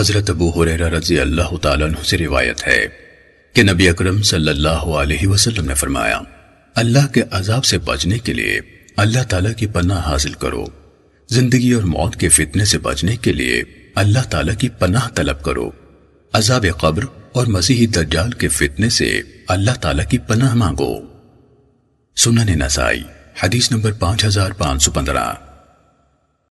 حضرت ابو حریرہ رضی اللہ تعالیٰ عنہ سے روایت ہے کہ نبی اکرم صلی اللہ علیہ وسلم نے فرمایا، اللہ کے عذاب سے بچنے کے لیے اللہ تعالیٰ کی پناہ حاصل کرو۔ زندگی اور موت کے فتنے سے بچنے کے لیے اللہ تعالیٰ کی پناہ طلب کرو۔ عذاب قبر اور مسیحی دجال کے فتنے سے اللہ تعالیٰ کی پناہ مانگو۔ سنن نسائی، حدیث نمبر پانچ ہزار پانچ سو پندرہ۔